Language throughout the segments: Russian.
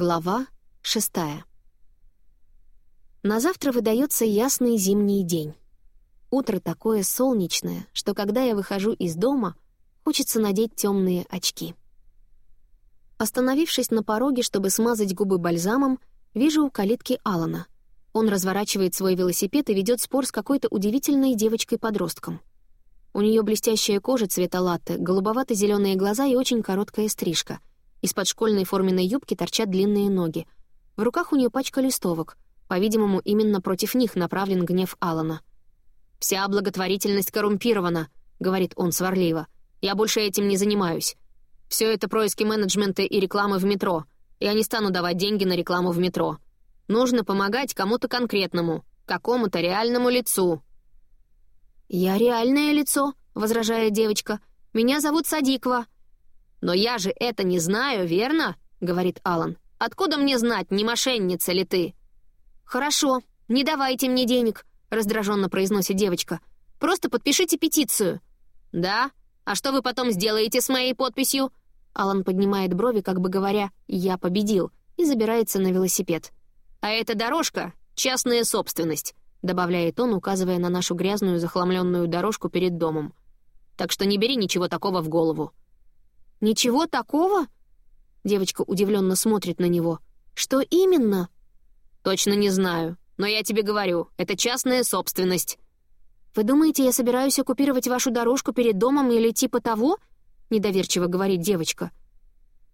Глава шестая. На завтра выдается ясный зимний день. Утро такое солнечное, что когда я выхожу из дома, хочется надеть темные очки. Остановившись на пороге, чтобы смазать губы бальзамом, вижу у калитки Алана. Он разворачивает свой велосипед и ведет спор с какой-то удивительной девочкой-подростком. У нее блестящая кожа цвета латте, голубовато-зеленые глаза и очень короткая стрижка — из-под школьной форменной юбки торчат длинные ноги. В руках у нее пачка листовок. По-видимому, именно против них направлен гнев Алана. «Вся благотворительность коррумпирована», — говорит он сварливо. «Я больше этим не занимаюсь. Все это происки менеджмента и рекламы в метро. Я не стану давать деньги на рекламу в метро. Нужно помогать кому-то конкретному, какому-то реальному лицу». «Я реальное лицо», — возражает девочка. «Меня зовут Садиква». «Но я же это не знаю, верно?» — говорит Алан. «Откуда мне знать, не мошенница ли ты?» «Хорошо, не давайте мне денег», — раздраженно произносит девочка. «Просто подпишите петицию». «Да? А что вы потом сделаете с моей подписью?» Алан поднимает брови, как бы говоря «я победил», и забирается на велосипед. «А эта дорожка — частная собственность», — добавляет он, указывая на нашу грязную захламленную дорожку перед домом. «Так что не бери ничего такого в голову». «Ничего такого?» Девочка удивленно смотрит на него. «Что именно?» «Точно не знаю, но я тебе говорю, это частная собственность». «Вы думаете, я собираюсь оккупировать вашу дорожку перед домом или типа того?» — недоверчиво говорит девочка.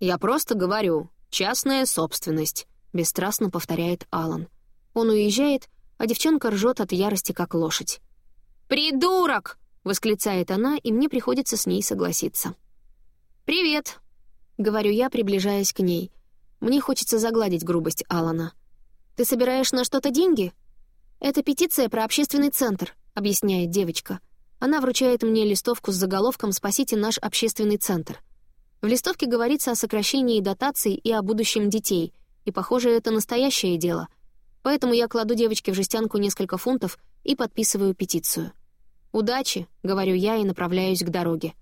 «Я просто говорю, частная собственность», — бесстрастно повторяет Алан. Он уезжает, а девчонка ржет от ярости, как лошадь. «Придурок!» — восклицает она, и мне приходится с ней согласиться. «Привет», — говорю я, приближаясь к ней. Мне хочется загладить грубость Алана. «Ты собираешь на что-то деньги?» «Это петиция про общественный центр», — объясняет девочка. Она вручает мне листовку с заголовком «Спасите наш общественный центр». В листовке говорится о сокращении дотаций и о будущем детей, и, похоже, это настоящее дело. Поэтому я кладу девочке в жестянку несколько фунтов и подписываю петицию. «Удачи», — говорю я и направляюсь к дороге.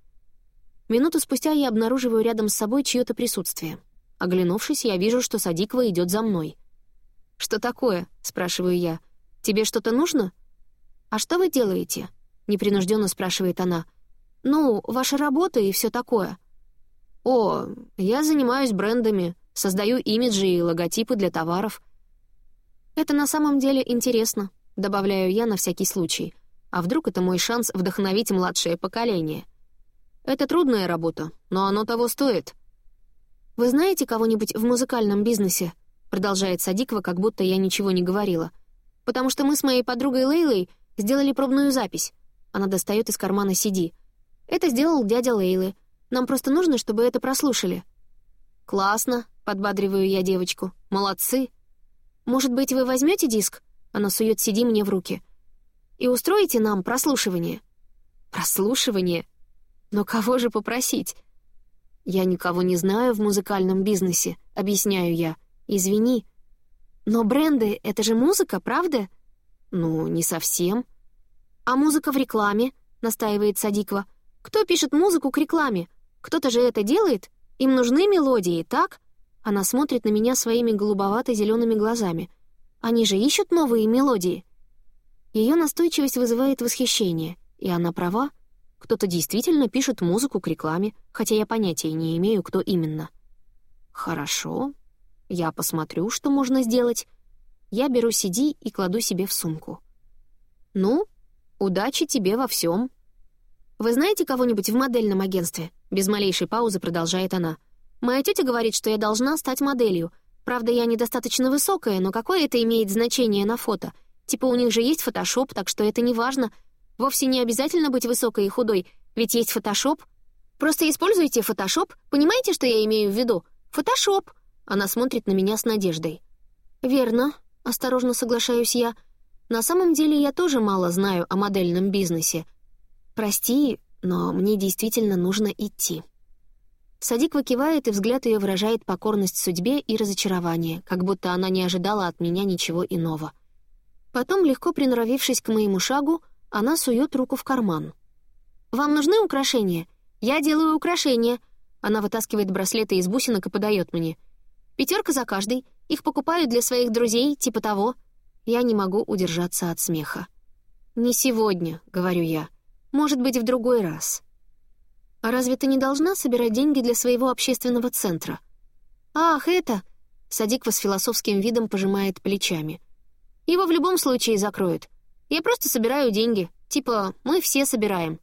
Минуту спустя я обнаруживаю рядом с собой чье-то присутствие. Оглянувшись, я вижу, что Садикова идет за мной. «Что такое?» — спрашиваю я. «Тебе что-то нужно?» «А что вы делаете?» — непринужденно спрашивает она. «Ну, ваша работа и все такое». «О, я занимаюсь брендами, создаю имиджи и логотипы для товаров». «Это на самом деле интересно», — добавляю я на всякий случай. «А вдруг это мой шанс вдохновить младшее поколение?» Это трудная работа, но оно того стоит. «Вы знаете кого-нибудь в музыкальном бизнесе?» Продолжает Садикова, как будто я ничего не говорила. «Потому что мы с моей подругой Лейлой сделали пробную запись». Она достает из кармана CD. «Это сделал дядя Лейлы. Нам просто нужно, чтобы это прослушали». «Классно», — подбадриваю я девочку. «Молодцы». «Может быть, вы возьмете диск?» Она сует CD мне в руки. «И устроите нам прослушивание». «Прослушивание?» Но кого же попросить? Я никого не знаю в музыкальном бизнесе, объясняю я. Извини. Но бренды — это же музыка, правда? Ну, не совсем. А музыка в рекламе, настаивает Садиква. Кто пишет музыку к рекламе? Кто-то же это делает? Им нужны мелодии, так? Она смотрит на меня своими голубовато-зелеными глазами. Они же ищут новые мелодии. Ее настойчивость вызывает восхищение, и она права. Кто-то действительно пишет музыку к рекламе, хотя я понятия не имею, кто именно. Хорошо. Я посмотрю, что можно сделать. Я беру CD и кладу себе в сумку. Ну, удачи тебе во всем. Вы знаете кого-нибудь в модельном агентстве? Без малейшей паузы продолжает она. Моя тетя говорит, что я должна стать моделью. Правда, я недостаточно высокая, но какое это имеет значение на фото? Типа у них же есть фотошоп, так что это не важно — Вовсе не обязательно быть высокой и худой, ведь есть фотошоп. Просто используйте фотошоп, понимаете, что я имею в виду? Фотошоп!» Она смотрит на меня с надеждой. «Верно», — осторожно соглашаюсь я. «На самом деле я тоже мало знаю о модельном бизнесе. Прости, но мне действительно нужно идти». Садик выкивает, и взгляд ее выражает покорность судьбе и разочарование, как будто она не ожидала от меня ничего иного. Потом, легко приноровившись к моему шагу, она сует руку в карман. «Вам нужны украшения? Я делаю украшения». Она вытаскивает браслеты из бусинок и подает мне. Пятерка за каждый. Их покупаю для своих друзей, типа того. Я не могу удержаться от смеха. «Не сегодня», — говорю я. «Может быть, в другой раз». «А разве ты не должна собирать деньги для своего общественного центра?» «Ах, это...» — Садиква с философским видом пожимает плечами. «Его в любом случае закроют. Я просто собираю деньги. Типа, мы все собираем».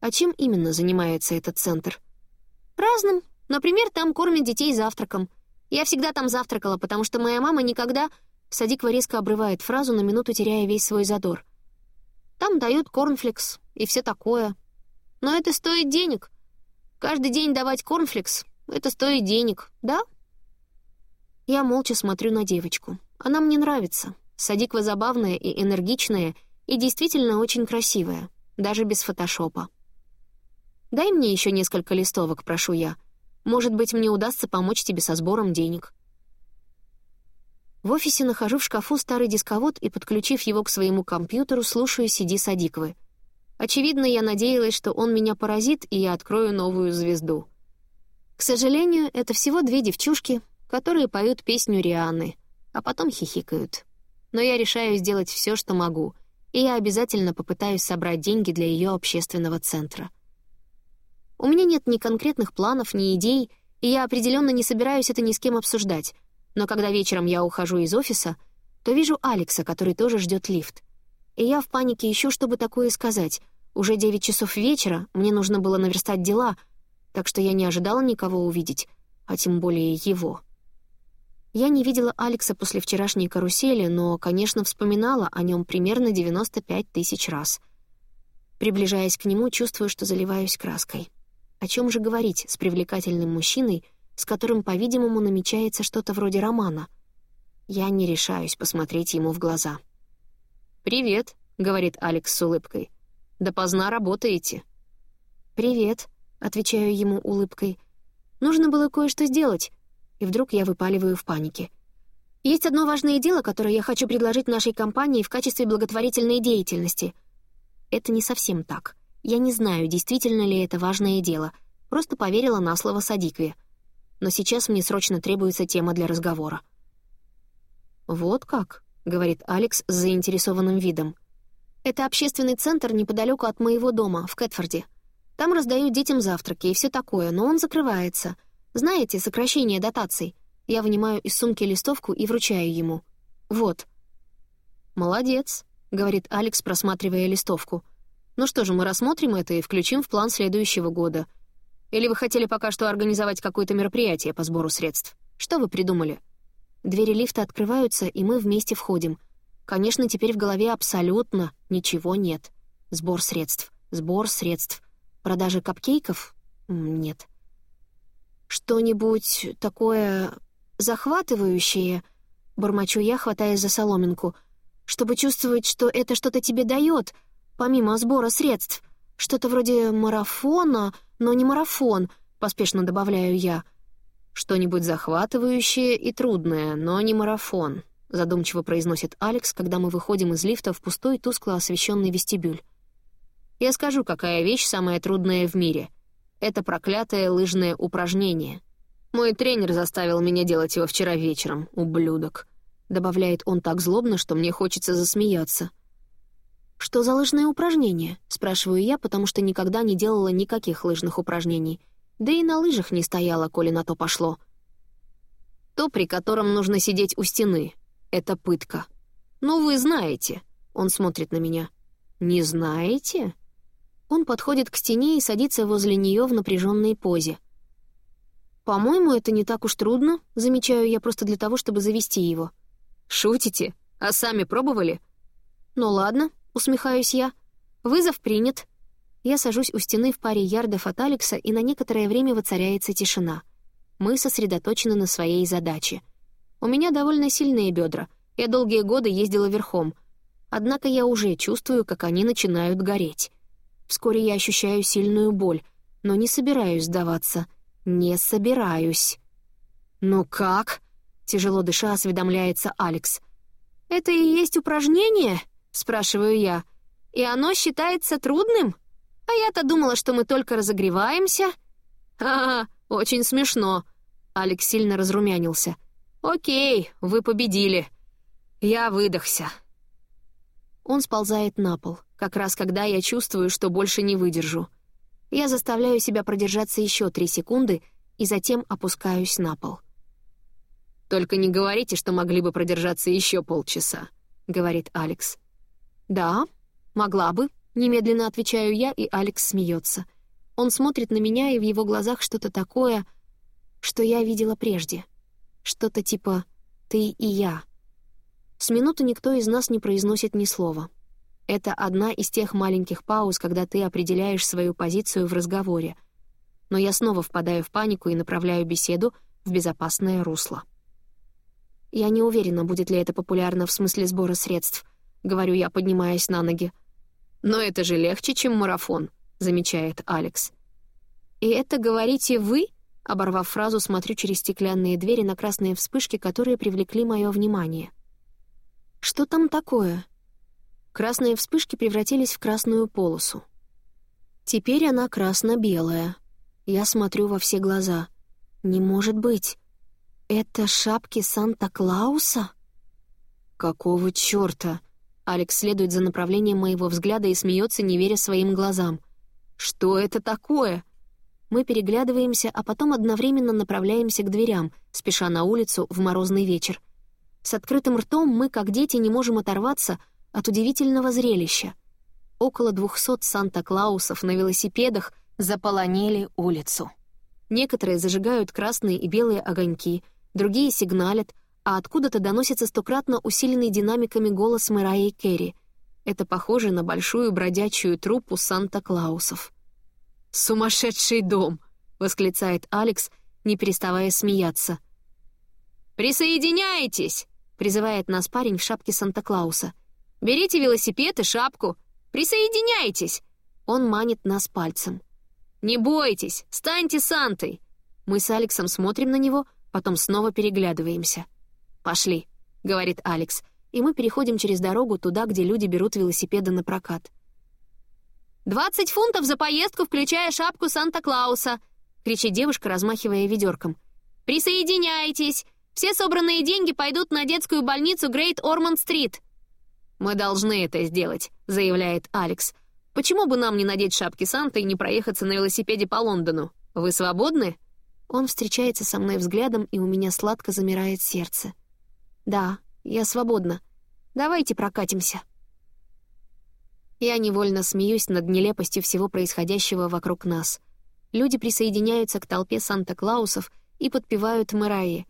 «А чем именно занимается этот центр?» «Разным. Например, там кормят детей завтраком. Я всегда там завтракала, потому что моя мама никогда...» Садиква резко обрывает фразу, на минуту теряя весь свой задор. «Там дают корнфлекс и все такое. Но это стоит денег. Каждый день давать корнфлекс — это стоит денег, да?» Я молча смотрю на девочку. Она мне нравится. Садиква забавная и энергичная, и действительно очень красивая, даже без фотошопа. «Дай мне еще несколько листовок, прошу я. Может быть, мне удастся помочь тебе со сбором денег». В офисе нахожу в шкафу старый дисковод и, подключив его к своему компьютеру, слушаю «Сиди Садиковы». Очевидно, я надеялась, что он меня поразит, и я открою новую звезду. К сожалению, это всего две девчушки, которые поют песню Рианы, а потом хихикают. Но я решаю сделать все, что могу, и я обязательно попытаюсь собрать деньги для ее общественного центра. У меня нет ни конкретных планов, ни идей, и я определенно не собираюсь это ни с кем обсуждать, но когда вечером я ухожу из офиса, то вижу Алекса, который тоже ждет лифт. И я в панике ищу, чтобы такое сказать. Уже девять часов вечера, мне нужно было наверстать дела, так что я не ожидала никого увидеть, а тем более его. Я не видела Алекса после вчерашней карусели, но, конечно, вспоминала о нем примерно 95 тысяч раз. Приближаясь к нему, чувствую, что заливаюсь краской. О чем же говорить с привлекательным мужчиной, с которым, по-видимому, намечается что-то вроде романа. Я не решаюсь посмотреть ему в глаза. «Привет», — говорит Алекс с улыбкой. «Допоздна работаете». «Привет», — отвечаю ему улыбкой. «Нужно было кое-что сделать». И вдруг я выпаливаю в панике. «Есть одно важное дело, которое я хочу предложить нашей компании в качестве благотворительной деятельности». Это не совсем так. Я не знаю, действительно ли это важное дело. Просто поверила на слово Садикве — но сейчас мне срочно требуется тема для разговора. «Вот как?» — говорит Алекс с заинтересованным видом. «Это общественный центр неподалеку от моего дома, в Кэтфорде. Там раздают детям завтраки и все такое, но он закрывается. Знаете, сокращение дотаций. Я вынимаю из сумки листовку и вручаю ему. Вот». «Молодец», — говорит Алекс, просматривая листовку. «Ну что же, мы рассмотрим это и включим в план следующего года. Или вы хотели пока что организовать какое-то мероприятие по сбору средств? Что вы придумали?» Двери лифта открываются, и мы вместе входим. Конечно, теперь в голове абсолютно ничего нет. Сбор средств, сбор средств. Продажи капкейков? Нет. Что-нибудь такое захватывающее, бормочу я, хватаясь за соломинку, чтобы чувствовать, что это что-то тебе дает, помимо сбора средств. Что-то вроде марафона, но не марафон, поспешно добавляю я. Что-нибудь захватывающее и трудное, но не марафон, задумчиво произносит Алекс, когда мы выходим из лифта в пустой, тускло освещенный вестибюль. Я скажу, какая вещь самая трудная в мире. Это проклятое лыжное упражнение. Мой тренер заставил меня делать его вчера вечером, ублюдок. Добавляет он так злобно, что мне хочется засмеяться. «Что за лыжные упражнения?» — спрашиваю я, потому что никогда не делала никаких лыжных упражнений. Да и на лыжах не стояла, коли на то пошло. То, при котором нужно сидеть у стены. Это пытка. «Ну, вы знаете». Он смотрит на меня. «Не знаете?» Он подходит к стене и садится возле нее в напряженной позе. «По-моему, это не так уж трудно», — замечаю я просто для того, чтобы завести его. «Шутите? А сами пробовали?» «Ну ладно, Усмехаюсь я. Вызов принят. Я сажусь у стены в паре ярдов от Алекса, и на некоторое время воцаряется тишина. Мы сосредоточены на своей задаче. У меня довольно сильные бедра. Я долгие годы ездила верхом. Однако я уже чувствую, как они начинают гореть. Вскоре я ощущаю сильную боль, но не собираюсь сдаваться. Не собираюсь. «Ну как?» — тяжело дыша осведомляется Алекс. «Это и есть упражнение?» — спрашиваю я. «И оно считается трудным? А я-то думала, что мы только разогреваемся». «Ха-ха, очень смешно». Алекс сильно разрумянился. «Окей, вы победили. Я выдохся». Он сползает на пол, как раз когда я чувствую, что больше не выдержу. Я заставляю себя продержаться еще три секунды и затем опускаюсь на пол. «Только не говорите, что могли бы продержаться еще полчаса», — говорит Алекс. «Да, могла бы», — немедленно отвечаю я, и Алекс смеется. Он смотрит на меня, и в его глазах что-то такое, что я видела прежде. Что-то типа «ты и я». С минуты никто из нас не произносит ни слова. Это одна из тех маленьких пауз, когда ты определяешь свою позицию в разговоре. Но я снова впадаю в панику и направляю беседу в безопасное русло. Я не уверена, будет ли это популярно в смысле сбора средств, говорю я, поднимаясь на ноги. «Но это же легче, чем марафон», — замечает Алекс. «И это говорите вы?» Оборвав фразу, смотрю через стеклянные двери на красные вспышки, которые привлекли мое внимание. «Что там такое?» Красные вспышки превратились в красную полосу. Теперь она красно-белая. Я смотрю во все глаза. «Не может быть!» «Это шапки Санта-Клауса?» «Какого чёрта?» Алекс следует за направлением моего взгляда и смеется, не веря своим глазам. «Что это такое?» Мы переглядываемся, а потом одновременно направляемся к дверям, спеша на улицу в морозный вечер. С открытым ртом мы, как дети, не можем оторваться от удивительного зрелища. Около двухсот Санта-Клаусов на велосипедах заполонили улицу. Некоторые зажигают красные и белые огоньки, другие сигналят, а откуда-то доносится стократно усиленный динамиками голос Мэрайи Керри. Это похоже на большую бродячую труппу Санта-Клаусов. «Сумасшедший дом!» — восклицает Алекс, не переставая смеяться. «Присоединяйтесь!» — призывает нас парень в шапке Санта-Клауса. «Берите велосипед и шапку! Присоединяйтесь!» Он манит нас пальцем. «Не бойтесь! Станьте Сантой!» Мы с Алексом смотрим на него — Потом снова переглядываемся. «Пошли», — говорит Алекс, и мы переходим через дорогу туда, где люди берут велосипеды на прокат. «Двадцать фунтов за поездку, включая шапку Санта-Клауса!» — кричит девушка, размахивая ведерком. «Присоединяйтесь! Все собранные деньги пойдут на детскую больницу Грейт Ормонд-стрит!» «Мы должны это сделать», — заявляет Алекс. «Почему бы нам не надеть шапки Санта и не проехаться на велосипеде по Лондону? Вы свободны?» Он встречается со мной взглядом, и у меня сладко замирает сердце. «Да, я свободна. Давайте прокатимся». Я невольно смеюсь над нелепостью всего происходящего вокруг нас. Люди присоединяются к толпе Санта-Клаусов и подпевают Мэрайи.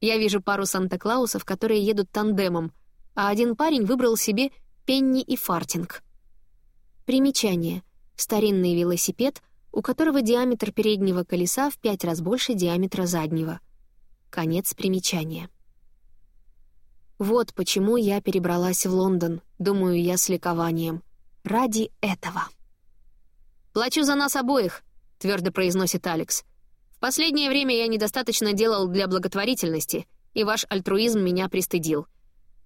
Я вижу пару Санта-Клаусов, которые едут тандемом, а один парень выбрал себе Пенни и Фартинг. Примечание. Старинный велосипед — у которого диаметр переднего колеса в пять раз больше диаметра заднего. Конец примечания. Вот почему я перебралась в Лондон, думаю я с ликованием. Ради этого. «Плачу за нас обоих», — твердо произносит Алекс. «В последнее время я недостаточно делал для благотворительности, и ваш альтруизм меня пристыдил».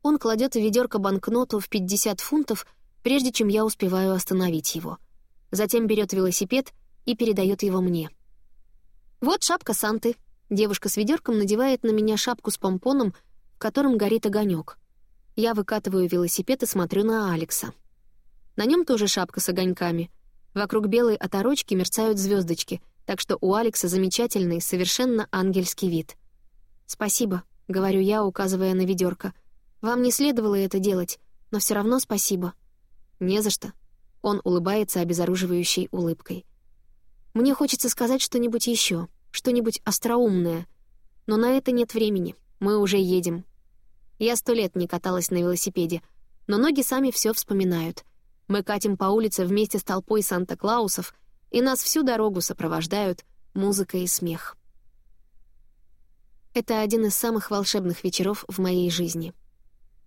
Он кладет в ведерко банкноту в 50 фунтов, прежде чем я успеваю остановить его. Затем берет велосипед — и передает его мне. «Вот шапка Санты». Девушка с ведерком надевает на меня шапку с помпоном, в котором горит огонек. Я выкатываю велосипед и смотрю на Алекса. На нем тоже шапка с огоньками. Вокруг белой оторочки мерцают звездочки, так что у Алекса замечательный, совершенно ангельский вид. «Спасибо», — говорю я, указывая на ведерко. «Вам не следовало это делать, но все равно спасибо». «Не за что». Он улыбается обезоруживающей улыбкой. Мне хочется сказать что-нибудь еще, что-нибудь остроумное. Но на это нет времени. Мы уже едем. Я сто лет не каталась на велосипеде, но ноги сами все вспоминают. Мы катим по улице вместе с толпой Санта-Клаусов, и нас всю дорогу сопровождают музыка и смех. Это один из самых волшебных вечеров в моей жизни.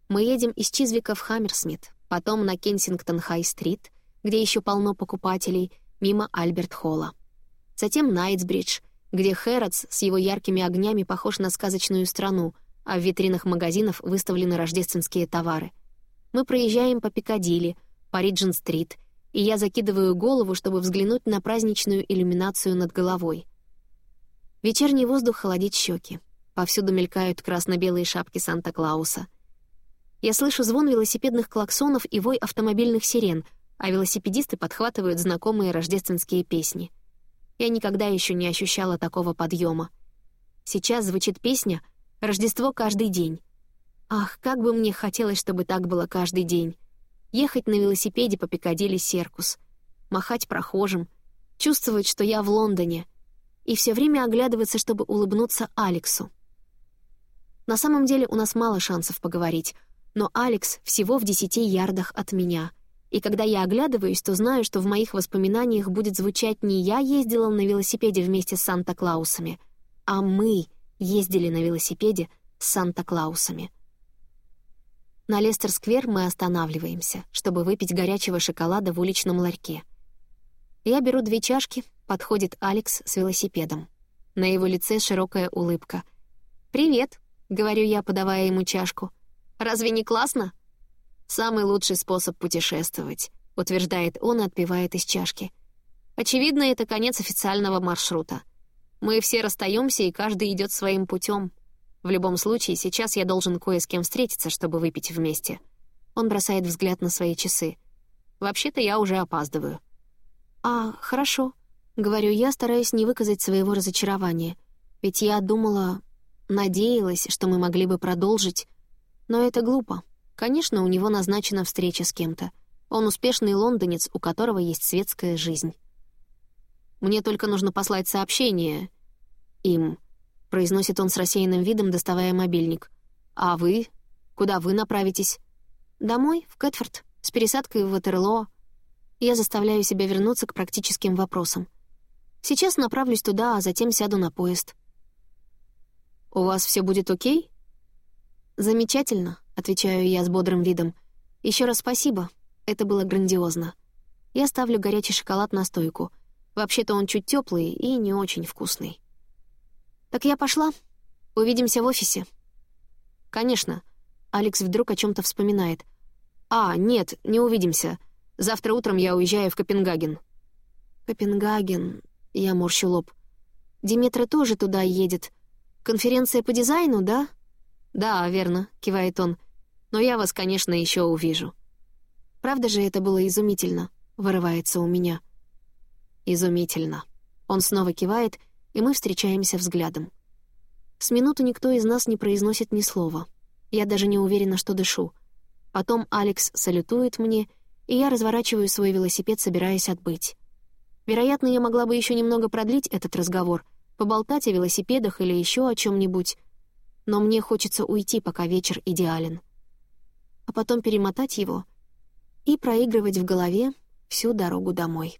Мы едем из Чизвика в Хаммерсмит, потом на Кенсингтон-Хай-стрит, где еще полно покупателей, мимо Альберт-Холла затем Найтсбридж, где Хэротс с его яркими огнями похож на сказочную страну, а в витринах магазинов выставлены рождественские товары. Мы проезжаем по Пикадилли, по Риджин-стрит, и я закидываю голову, чтобы взглянуть на праздничную иллюминацию над головой. Вечерний воздух холодит щеки. Повсюду мелькают красно-белые шапки Санта-Клауса. Я слышу звон велосипедных клаксонов и вой автомобильных сирен, а велосипедисты подхватывают знакомые рождественские песни. Я никогда еще не ощущала такого подъема. Сейчас звучит песня «Рождество каждый день». Ах, как бы мне хотелось, чтобы так было каждый день. Ехать на велосипеде по Пикадилли Серкус, махать прохожим, чувствовать, что я в Лондоне, и все время оглядываться, чтобы улыбнуться Алексу. На самом деле у нас мало шансов поговорить, но Алекс всего в десяти ярдах от меня. И когда я оглядываюсь, то знаю, что в моих воспоминаниях будет звучать не «я ездила на велосипеде вместе с Санта-Клаусами», а «мы ездили на велосипеде с Санта-Клаусами». На Лестер-сквер мы останавливаемся, чтобы выпить горячего шоколада в уличном ларьке. Я беру две чашки, подходит Алекс с велосипедом. На его лице широкая улыбка. «Привет», — говорю я, подавая ему чашку. «Разве не классно?» «Самый лучший способ путешествовать», — утверждает он и отпивает из чашки. «Очевидно, это конец официального маршрута. Мы все расстаемся, и каждый идет своим путем. В любом случае, сейчас я должен кое с кем встретиться, чтобы выпить вместе. Он бросает взгляд на свои часы. Вообще-то я уже опаздываю. «А, хорошо», — говорю я, стараясь не выказать своего разочарования. Ведь я думала, надеялась, что мы могли бы продолжить. Но это глупо. Конечно, у него назначена встреча с кем-то. Он успешный лондонец, у которого есть светская жизнь. Мне только нужно послать сообщение им, — произносит он с рассеянным видом, доставая мобильник. «А вы? Куда вы направитесь?» «Домой, в Кэтфорд, с пересадкой в Ватерлоо». Я заставляю себя вернуться к практическим вопросам. Сейчас направлюсь туда, а затем сяду на поезд. «У вас все будет окей?» «Замечательно», — отвечаю я с бодрым видом. Еще раз спасибо. Это было грандиозно. Я ставлю горячий шоколад на стойку. Вообще-то он чуть теплый и не очень вкусный. «Так я пошла. Увидимся в офисе». «Конечно». Алекс вдруг о чем то вспоминает. «А, нет, не увидимся. Завтра утром я уезжаю в Копенгаген». «Копенгаген...» — я морщу лоб. «Диметра тоже туда едет. Конференция по дизайну, да?» «Да, верно», — кивает он. «Но я вас, конечно, еще увижу». «Правда же это было изумительно?» — вырывается у меня. «Изумительно». Он снова кивает, и мы встречаемся взглядом. С минуту никто из нас не произносит ни слова. Я даже не уверена, что дышу. Потом Алекс салютует мне, и я разворачиваю свой велосипед, собираясь отбыть. Вероятно, я могла бы еще немного продлить этот разговор, поболтать о велосипедах или еще о чем-нибудь, но мне хочется уйти, пока вечер идеален. А потом перемотать его и проигрывать в голове всю дорогу домой.